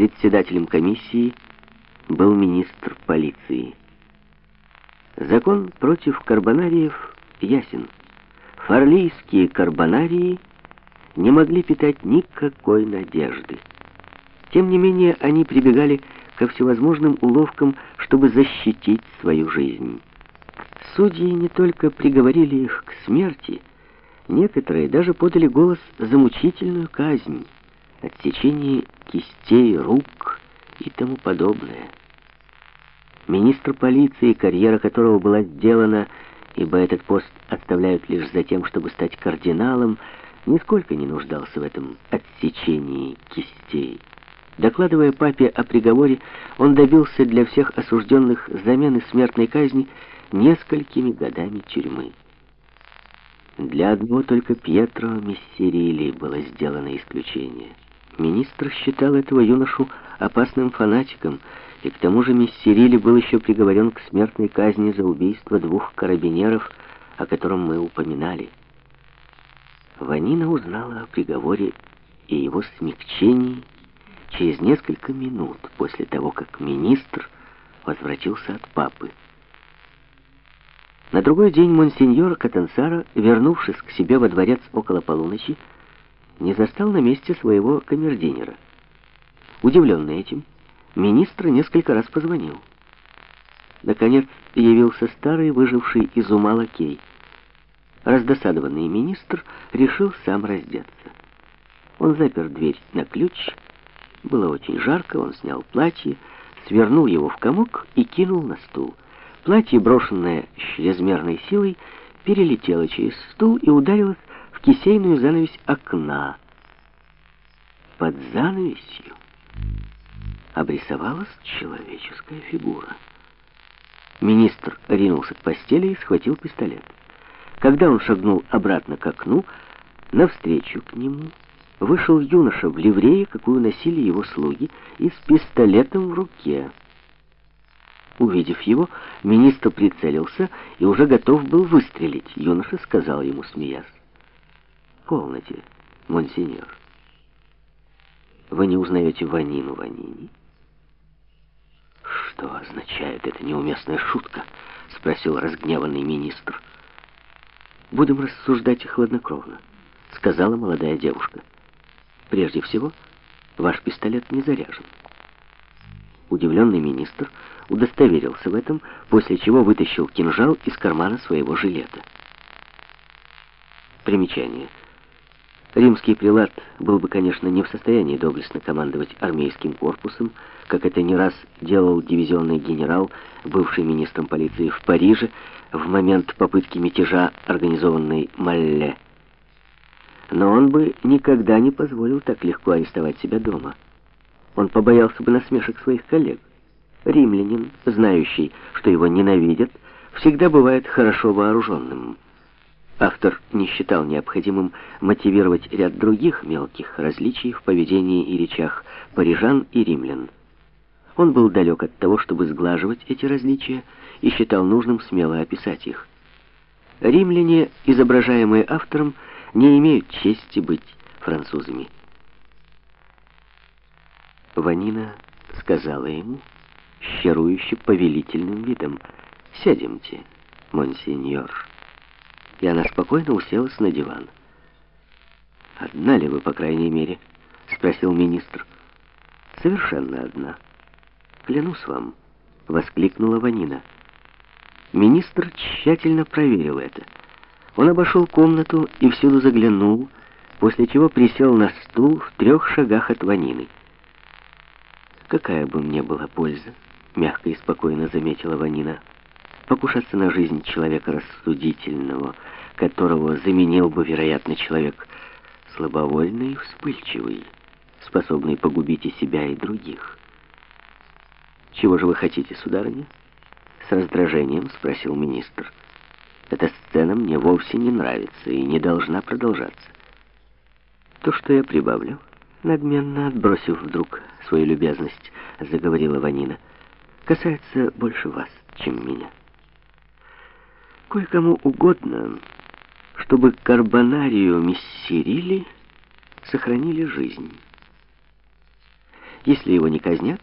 Председателем комиссии был министр полиции. Закон против карбонариев ясен. Фарлийские карбонарии не могли питать никакой надежды. Тем не менее, они прибегали ко всевозможным уловкам, чтобы защитить свою жизнь. Судьи не только приговорили их к смерти, некоторые даже подали голос за мучительную казнь, отсечение кистей, рук и тому подобное. Министр полиции, карьера которого была сделана, ибо этот пост оставляют лишь за тем, чтобы стать кардиналом, нисколько не нуждался в этом отсечении кистей. Докладывая папе о приговоре, он добился для всех осужденных замены смертной казни несколькими годами тюрьмы. Для одного только Пьетро Мессерили было сделано исключение. Министр считал этого юношу опасным фанатиком, и к тому же Мессерили был еще приговорен к смертной казни за убийство двух карабинеров, о котором мы упоминали. Ванина узнала о приговоре и его смягчении через несколько минут после того, как министр возвратился от папы. На другой день монсеньор Катансара, вернувшись к себе во дворец около полуночи, не застал на месте своего камердинера. Удивленный этим, министр несколько раз позвонил. Наконец явился старый, выживший из ума лакей. Раздосадованный министр решил сам раздеться. Он запер дверь на ключ было очень жарко, он снял платье, свернул его в комок и кинул на стул. Платье, брошенное чрезмерной силой, перелетело через стул и ударилось кисейную занавесь окна. Под занавесью обрисовалась человеческая фигура. Министр ринулся к постели и схватил пистолет. Когда он шагнул обратно к окну, навстречу к нему вышел юноша в ливрее, какую носили его слуги, и с пистолетом в руке. Увидев его, министр прицелился и уже готов был выстрелить. Юноша сказал ему, смеясь, «Полноте, монсеньор. Вы не узнаете Ванину Ванини?» «Что означает эта неуместная шутка?» — спросил разгневанный министр. «Будем рассуждать хладнокровно», — сказала молодая девушка. Прежде всего, ваш пистолет не заряжен. Удивленный министр удостоверился в этом, после чего вытащил кинжал из кармана своего жилета. Примечание. Римский прилад был бы, конечно, не в состоянии доблестно командовать армейским корпусом, как это не раз делал дивизионный генерал, бывший министром полиции в Париже, в момент попытки мятежа, организованной Малле. Но он бы никогда не позволил так легко арестовать себя дома. Он побоялся бы насмешек своих коллег. Римлянин, знающий, что его ненавидят, всегда бывает хорошо вооруженным. Автор не считал необходимым мотивировать ряд других мелких различий в поведении и речах парижан и римлян. Он был далек от того, чтобы сглаживать эти различия, и считал нужным смело описать их. Римляне, изображаемые автором, не имеют чести быть французами. Ванина сказала ему, щарующе повелительным видом, «Сядемте, монсеньор». И она спокойно уселась на диван. «Одна ли вы, по крайней мере?» — спросил министр. «Совершенно одна. Клянусь вам», — воскликнула Ванина. Министр тщательно проверил это. Он обошел комнату и всюду заглянул, после чего присел на стул в трех шагах от Ванины. «Какая бы мне была польза?» — мягко и спокойно заметила Ванина. «Покушаться на жизнь человека рассудительного, которого заменил бы, вероятно, человек слабовольный и вспыльчивый, способный погубить и себя, и других». «Чего же вы хотите, сударыня?» С раздражением спросил министр. Эта сцена мне вовсе не нравится и не должна продолжаться. То, что я прибавлю, надменно отбросив вдруг свою любезность, заговорила Ванина, касается больше вас, чем меня. Кое-кому угодно, чтобы карбонарию миссерили сохранили жизнь. Если его не казнят,